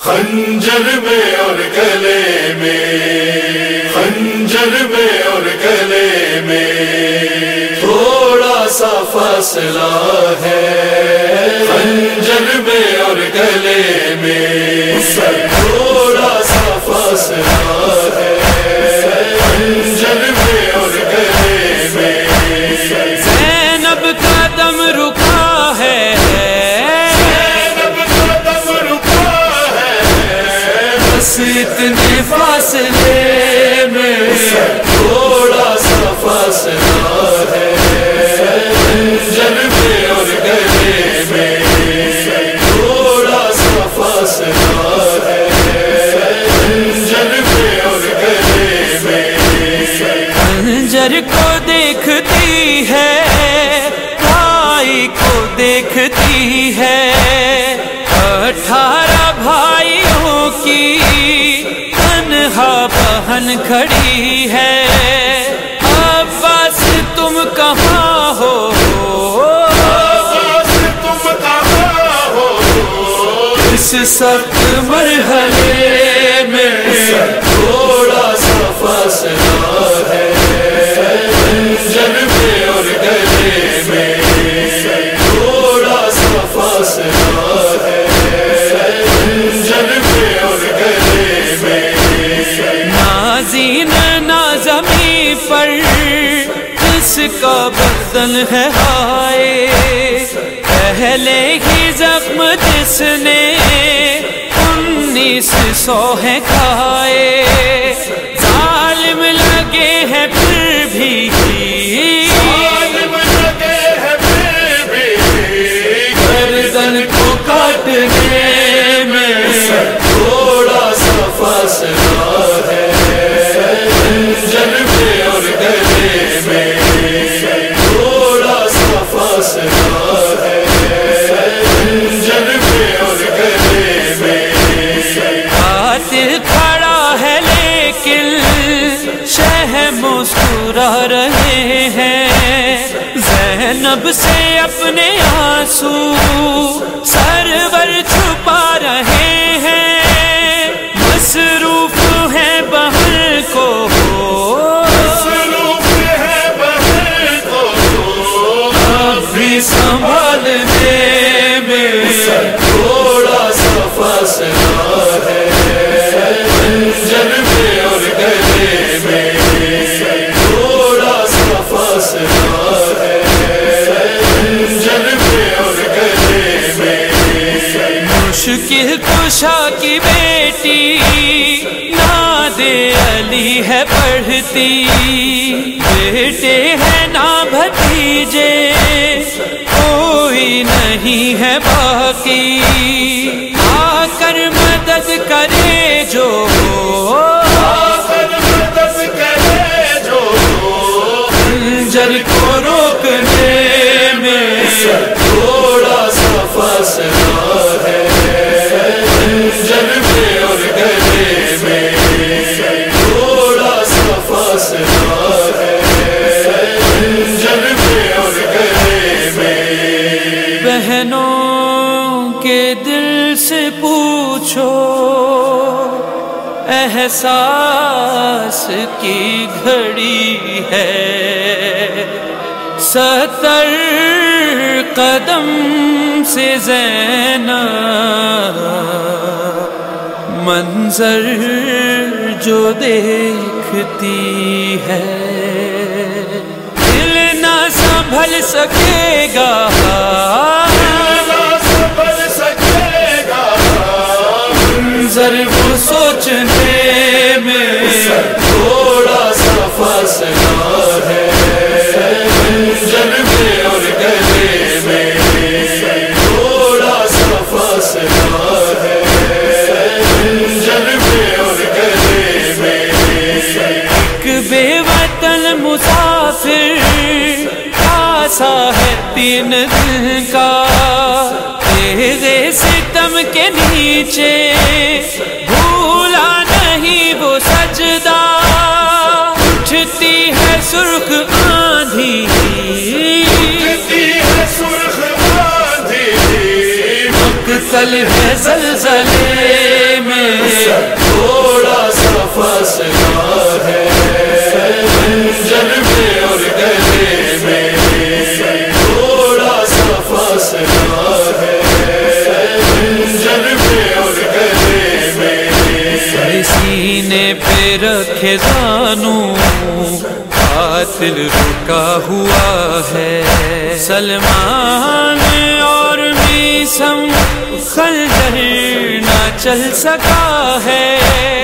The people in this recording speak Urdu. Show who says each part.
Speaker 1: خنجر میں اور گلے میں، خنجر میں اور گلے میں تھوڑا سا فاصلہ ہے۔ خنجر میں اور گلے میں تھوڑا سا فاصلہ ہے۔ خنجر میں اور گلے میں
Speaker 2: زینب کا دم
Speaker 1: خنجر
Speaker 2: کو دیکھتی ہے بھائی کو دیکھتی ہے۔ اٹھارہ بھائیوں کی تنہا بہن کھڑی ہے۔ عباس تم کہاں ہو؟
Speaker 1: تم کہاں ہو؟
Speaker 2: اس سخت مرحلے میں
Speaker 1: تھوڑا سا فاصلہ ہے۔ خنجر میں اور گلے میں تھوڑا سا فاصلہ ہے میں اور گلے میں
Speaker 2: نازین نازمی پر جس کا بدن ہے ہائے؟ پہلے ہی زخم جس نے انیس سو ہے کھائے۔ زینب سے اپنے آنسو سرور چھپا رہے ہیں مصروف
Speaker 1: ہے بہن کو
Speaker 2: کشا کی بیٹی ناد علی ہے پڑھتی۔ بیٹے ہیں نا بھتیجے کوئی نہیں ہے باقی۔ آ کر مدد کرے جو
Speaker 1: مدد کرے جو
Speaker 2: جل کو روکنے دل سے پوچھو، احساس کی گھڑی ہے۔ ستر قدم سے زینا، منظر جو دیکھتی ہے۔ دل نہ سنبھل سکے گا۔ منظر وہ سوچنے میں
Speaker 1: تھوڑا سا فاصلہ ہے۔ اور گلے میں تھوڑا سا فاصلہ ہے۔ اور گلے میں
Speaker 2: ایک بے وطن مسافر آسا ہے تین دن کا۔ ستم کے نیچے بھولا نہیں وہ سجدہ۔ اٹھتی ہے سرخ آندھی۔ مقتل ہے زلزلے۔ رکھے دانوں قاتل رکا ہوا ہے۔ سلمان اور میسم خلجر نہ چل سکا ہے۔